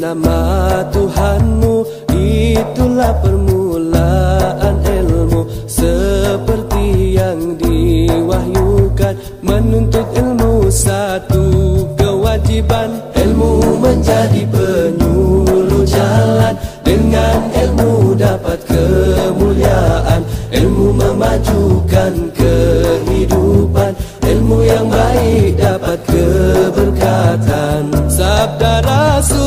Nama Tuhanmu Itulah permulaan ilmu. Seperti yang diwahyukan Menuntut ilmu satu kewajiban Ilmu menjadi penyuluh jalan. Dengan ilmu dapat kemuliaan Ilmu memajukan kehidupan. Ilmu yang baik dapat keberkatan. Sabda Rasul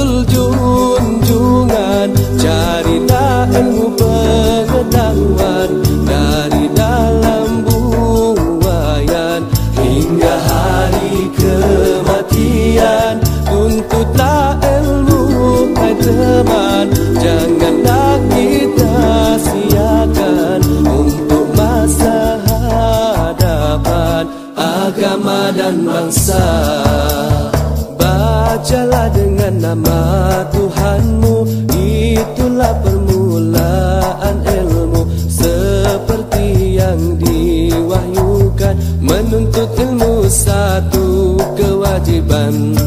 dan bangsa Bacalah dengan nama Tuhanmu Itulah permulaan ilmu. Seperti yang diwahyukan Menuntut ilmu satu kewajiban.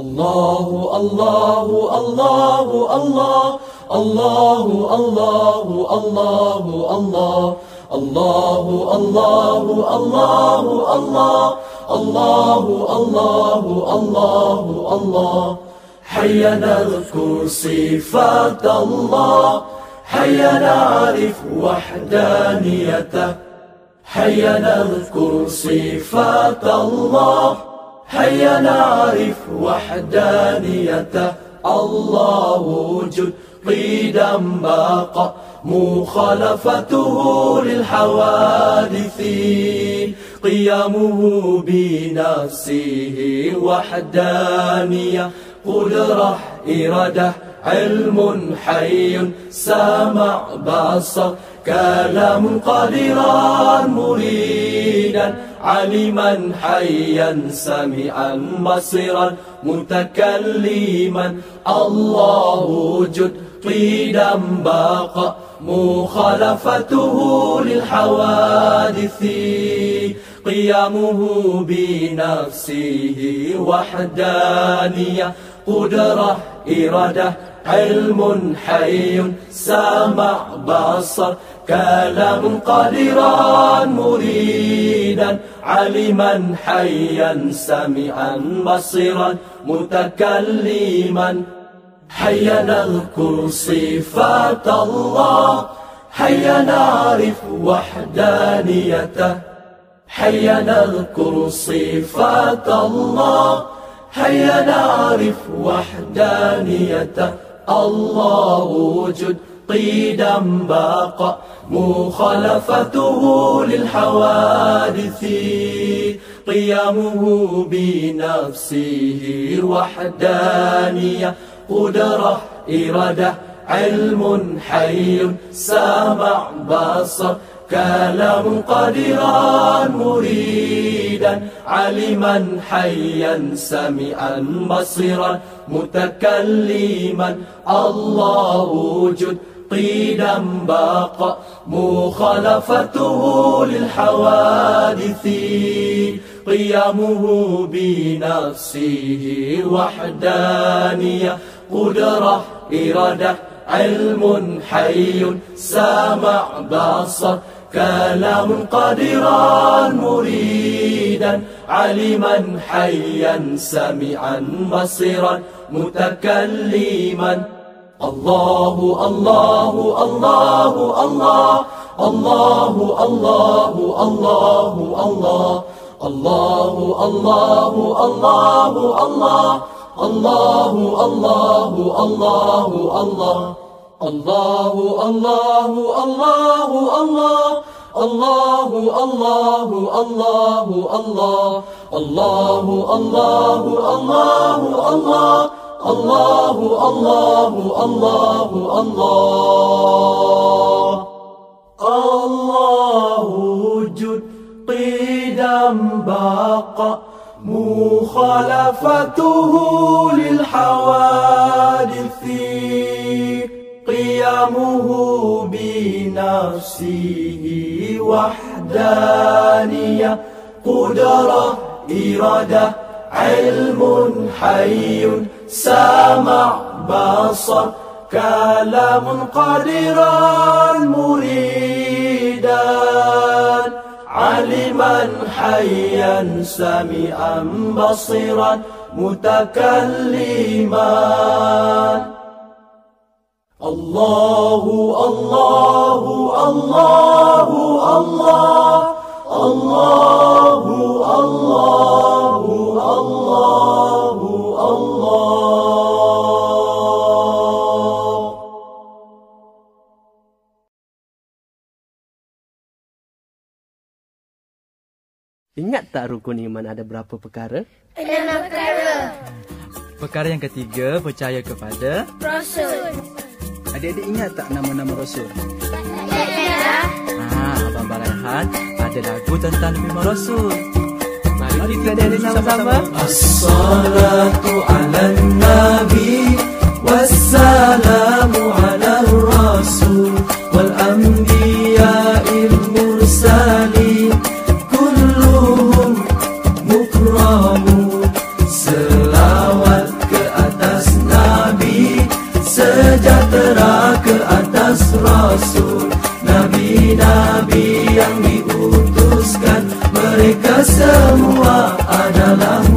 الله الله الله الله الله الله الله الله الله الله الله الله الله الله الله الله حيا نذكر صفات الله حيا نعرف وحدانيته حيا نذكر صفات الله هيا نعرف وحدانيته الله وجود قيدا بقى مخالفته للحوادث. قيامه بنفسه وحدانية. قدرة إرادة علم حي سمع بصر. كلام قادرا مريدا. علما حيا سميعا بصيرا متكلما. الله وجد قيدا باقى مخالفته للحوادث. قيامه بنفسه وحدانية قدرة إرادة. علم حي سمع بصر كلام قادرا مريدا علما حيا سميعا بصيرا متكلما هيا نذكر صفات الله هيا نعرف وحدانيته هيا نذكر صفات الله هيا نعرف وحدانيته الله وجد قيدا باق مخالفته للحوادث. قيامه بنفسه وحدانية قدرة إرادة علم حي سامع بصر. كلام قادرا مريدا علما حيا سميعا بصيرا متكلما الله وجود قيدا باق مخالفته للحوادث قيامه بنفسه وحدانية قدرة إرادة علم حي سامع بصر كلام قادرا مريدا علما حيا سميعا بصيرا متكلما الله الله الله الله الله الله الله الله الله الله الله الله الله الله الله الله الله الله الله الله الله الله الله الله الله الله الله الله الله الله الله الله الله وجود قدم بقى مخالفته للحوادث قيامه بنفسه وحدانية. قدرة إرادة علم حي. سامع بصر كلام قادرا مريدا علما حيا سميعا بصيرا متكلما. الله الله الله الله الله الله الله الله Ingat tak rukun iman ada berapa perkara? Enam perkara. Perkara yang ketiga, percaya kepada Rasul. Adik-adik ingat tak nama-nama rasul? Ah, Abang Barahat ada lagu tentang nama rasul. Mari kita dengar sama-sama. Assalatu ala nabi wassalamu semua adalah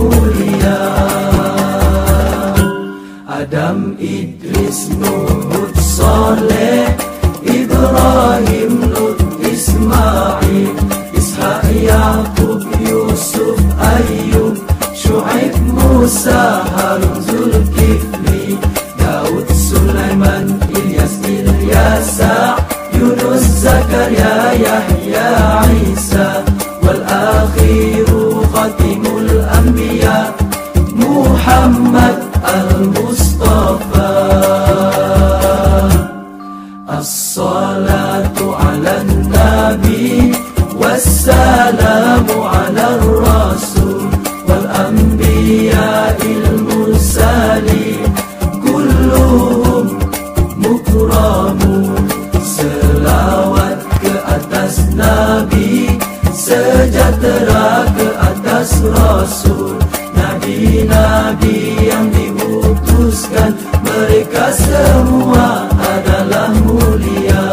Rasul Nabi-Nabi yang diutuskan. Mereka semua adalah mulia.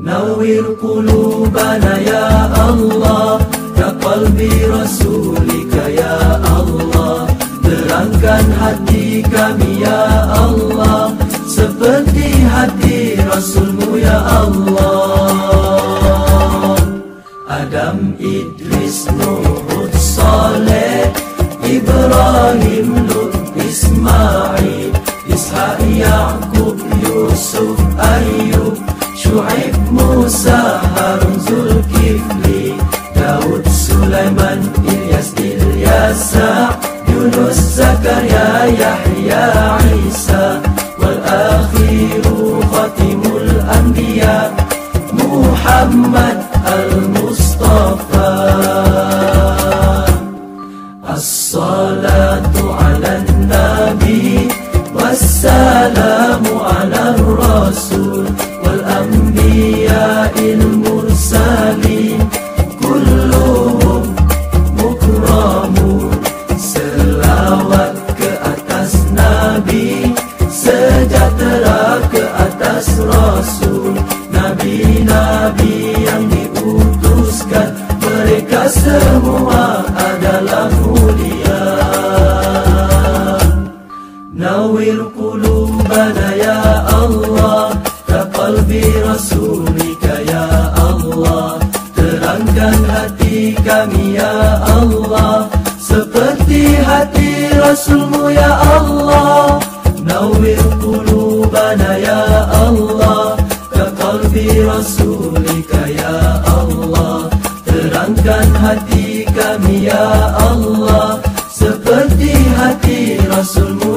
Nawir qulubana ya Allah Ya qalbi rasulika ya Allah. Terangkan hati kami ya Allah. Seperti hati Rasulmu ya Allah يا يحيى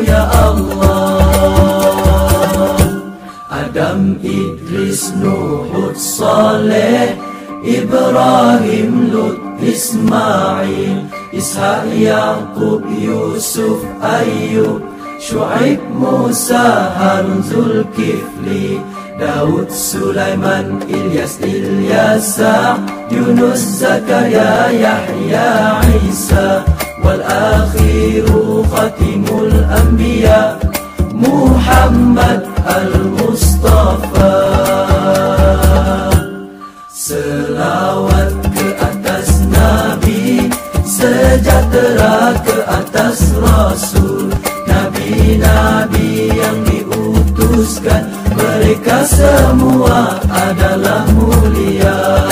ya Allah. Adam, Idris, Nuh, Saleh Ibrahim, Lut, Ismail Ishak, Yaqub, Yusuf, Ayub Shu'aib, Musa, Harun, Zulkifli Daud, Sulaiman, Ilyas, Ilyasa Yunus, Zakaria, Yahya, Isa Wal-akhiru khatimul anbiya Muhammad al-Mustafa Selawat ke atas Nabi Sejahtera ke atas Rasul. Nabi-Nabi yang diutuskan Mereka semua adalah mulia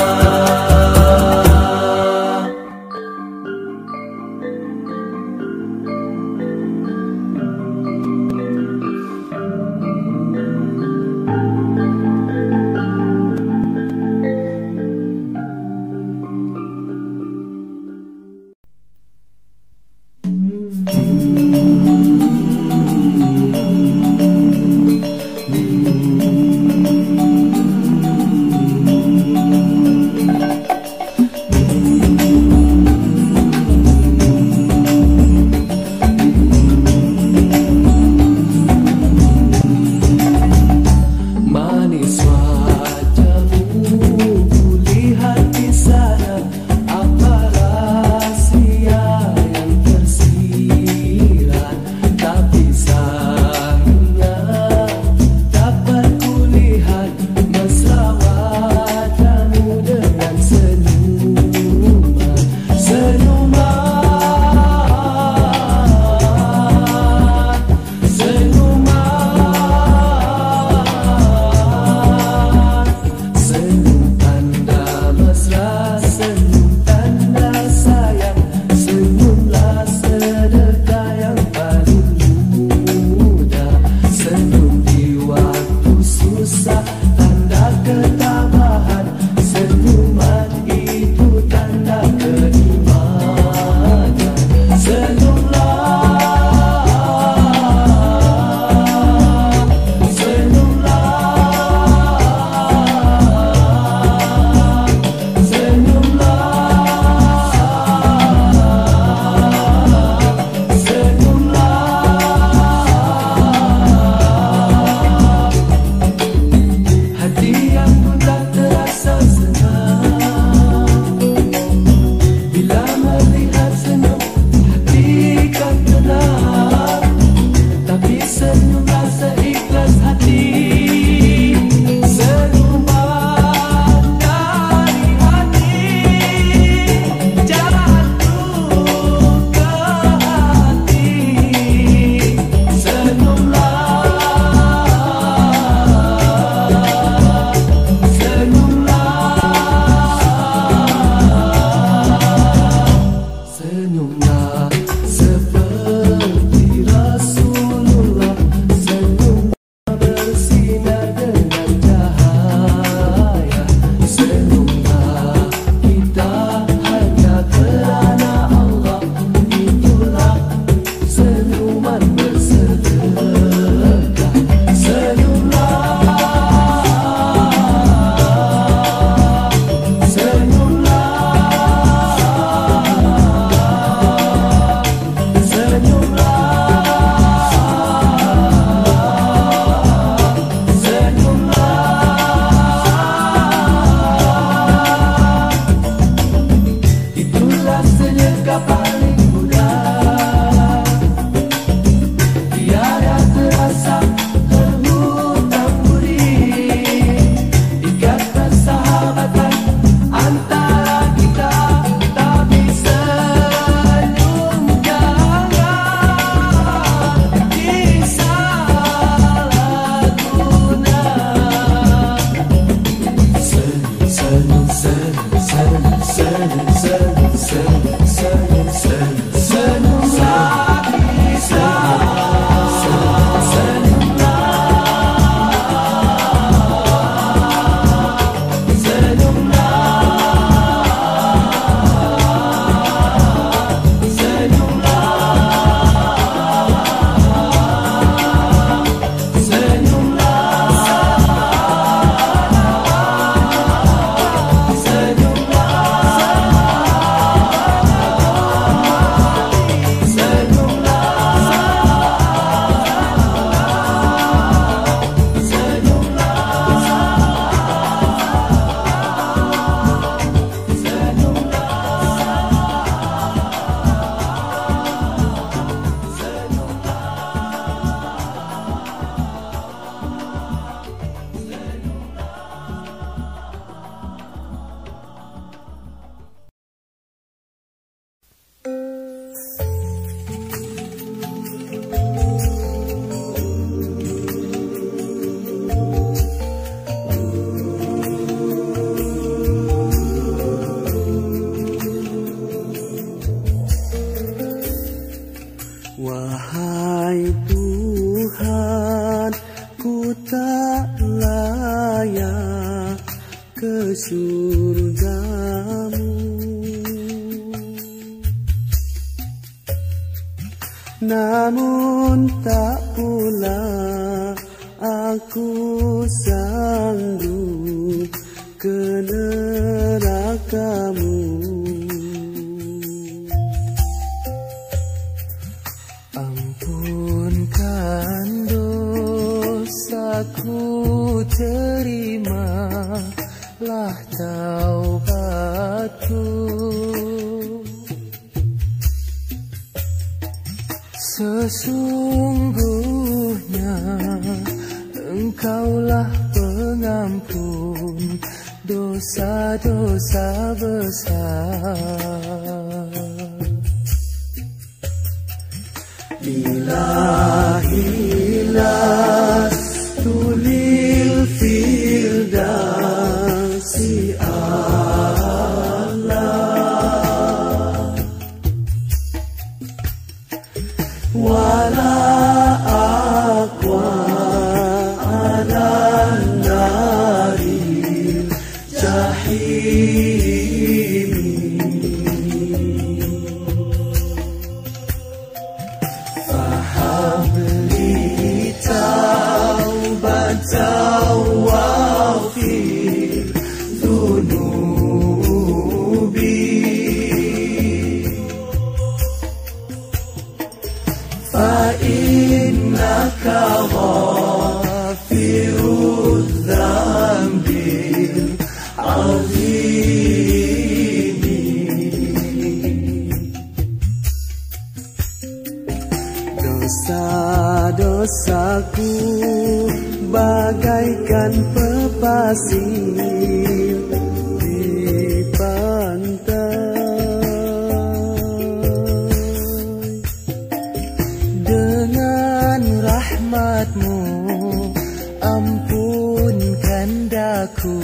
tandaku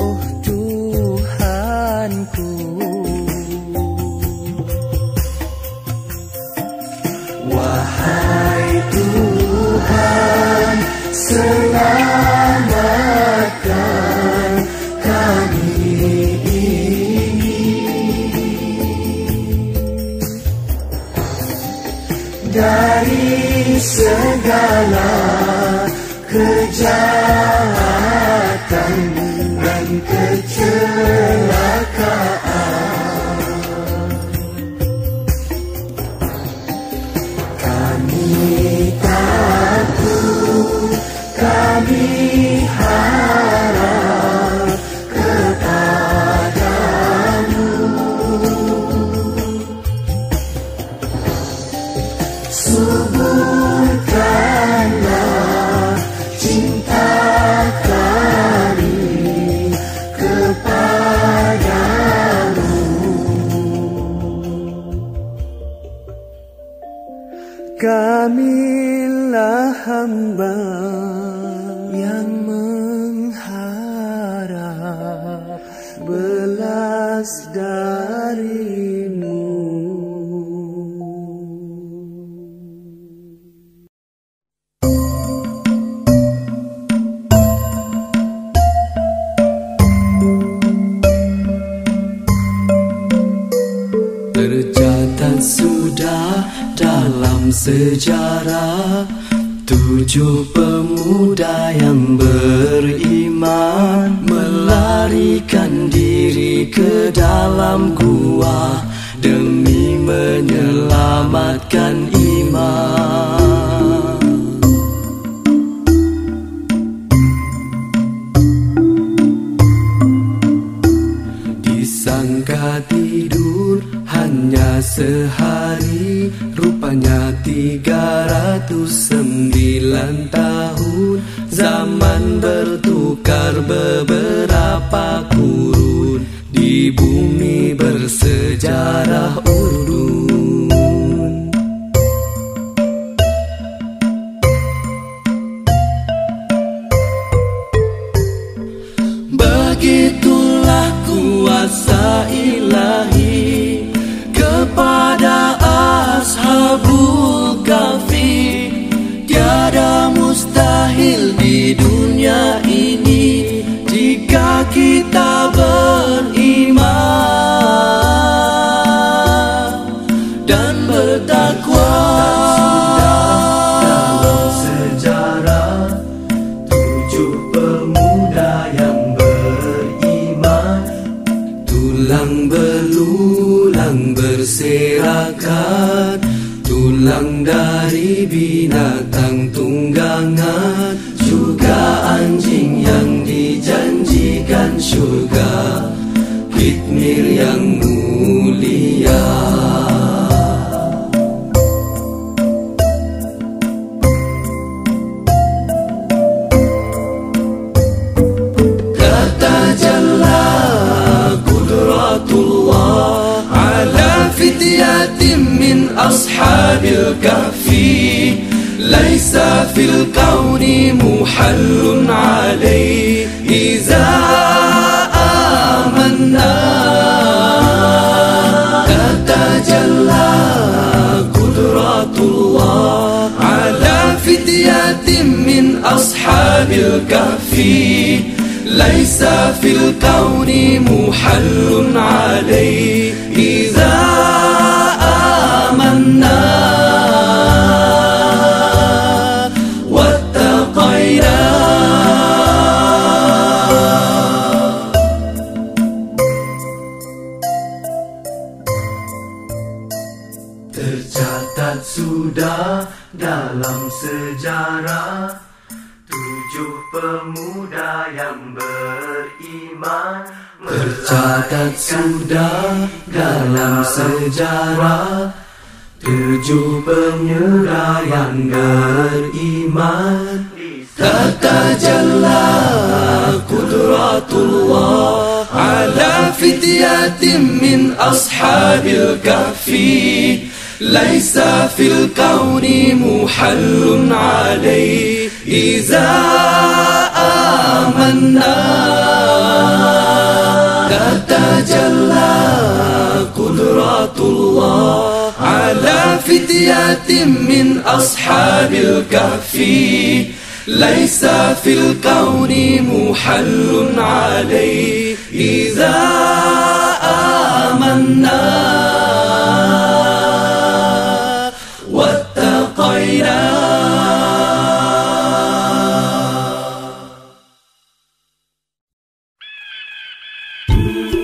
Oh Tuhanku. Wahai Tuhan Selamatkan kami Dari segala sejarah Tujuh pemuda yang beriman Melarikan diri ke dalam gua Demi menyelamatkan Ratus sembilan tahun Zaman bertukar beberapa kurun Di bumi bersejarah urdun أصحاب الكهف ليس في الكون محل عليه إذا آمنا. تتجلى قدرة الله على فتية من أصحاب الكهف ليس في الكون محل عليه إذا Tercatat sudah dalam sejarah Tujuh pemuda yang beriman Tercatat sudah dalam sejarah Tujuh pemuda yang beriman. تتجلى قدرة الله على فتية من أصحاب الكهف ليس في الكون محل عليه إذا آمنا تتجلى قدرة الله على فتية من أصحاب الكهف. ليس في الكون محل عليه إذا آمنا. واتقينا. Bagai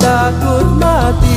takut mati.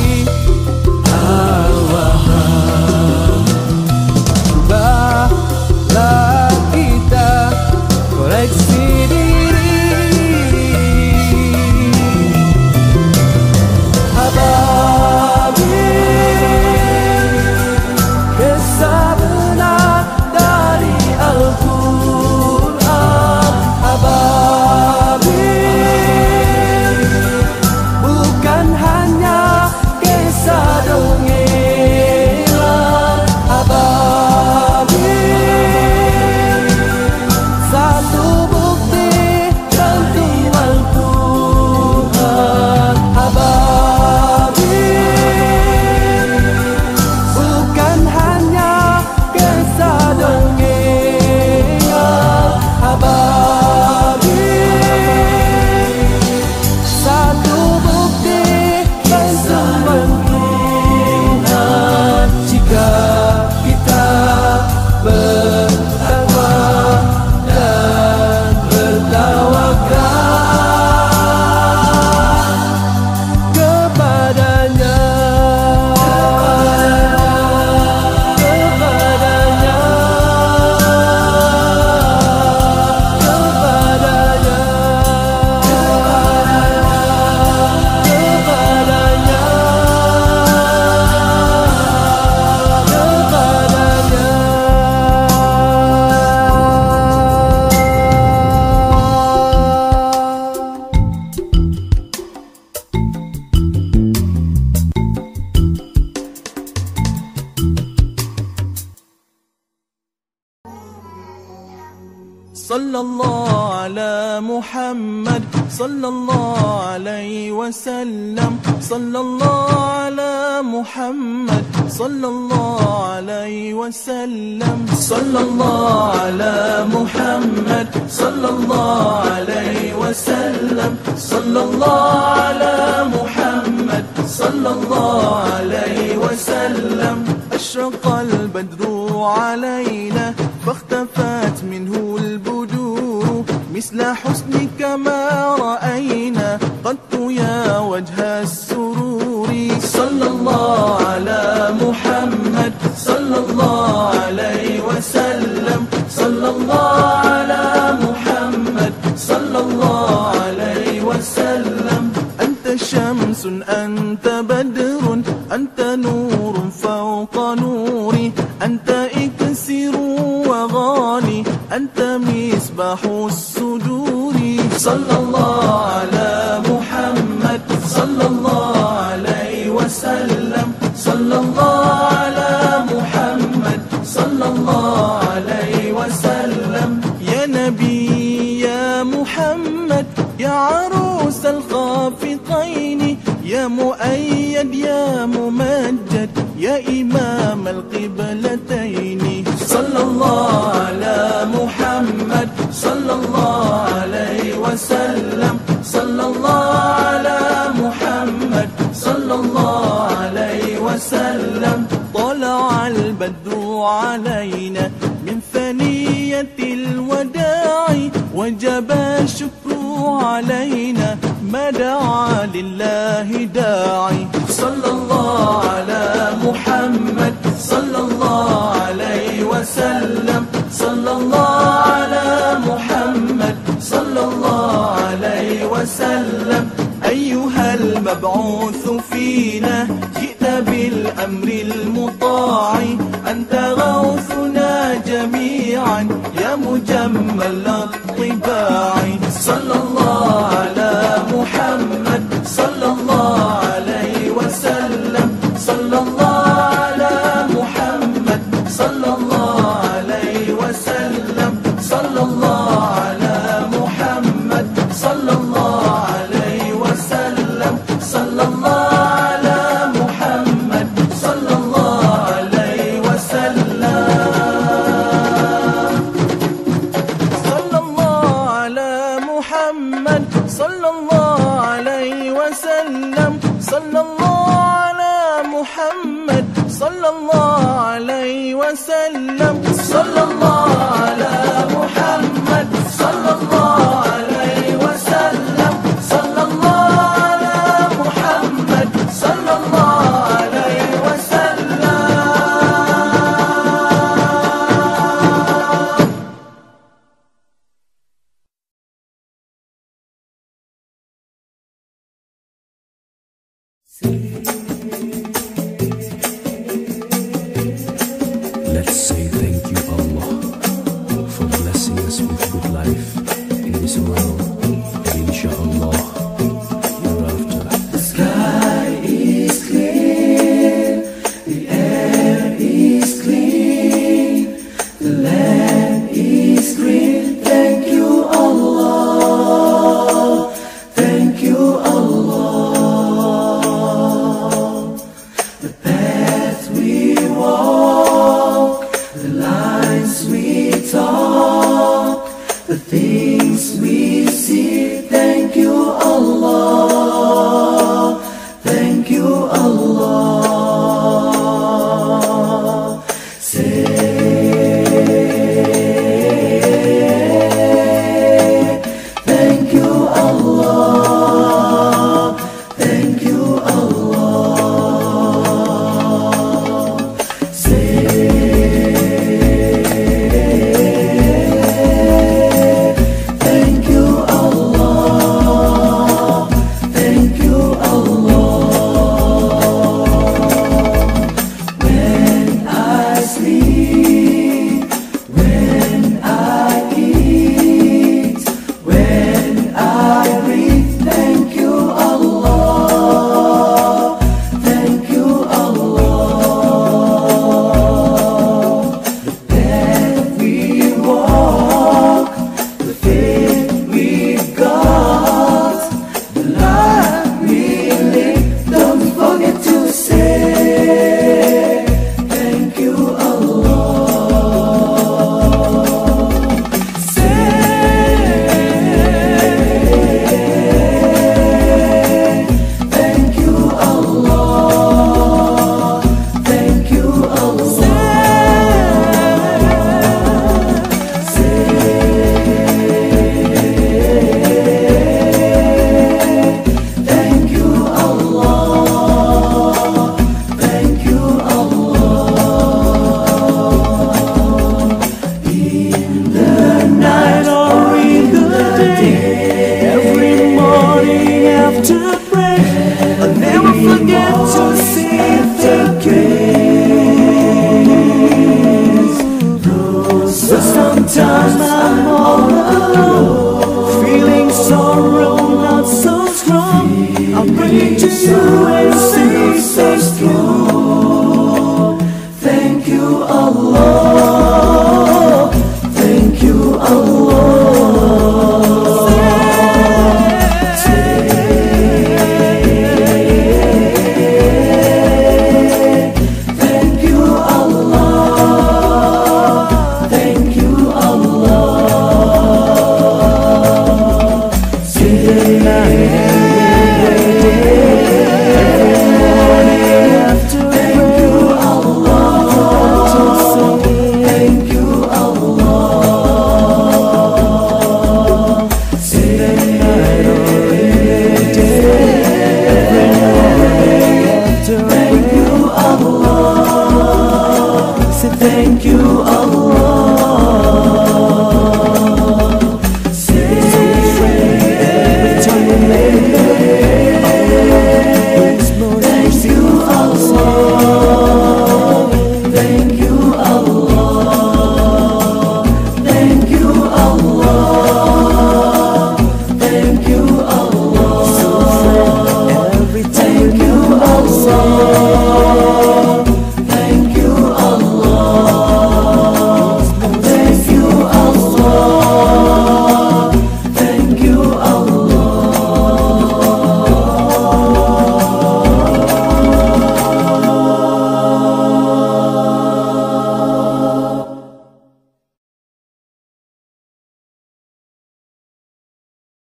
أنت نور فوق نوري أنت إكسر وغالي أنت مصباح السجور. صلى الله عليه لله داعي. صلى الله على محمد. صلى الله عليه وسلم. صلى الله على محمد. صلى الله عليه وسلم. أيها المبعوث فينا جئت بالأمر المطاع. أنت غوثنا جميعا يا مجمل الطباع. صلى الله على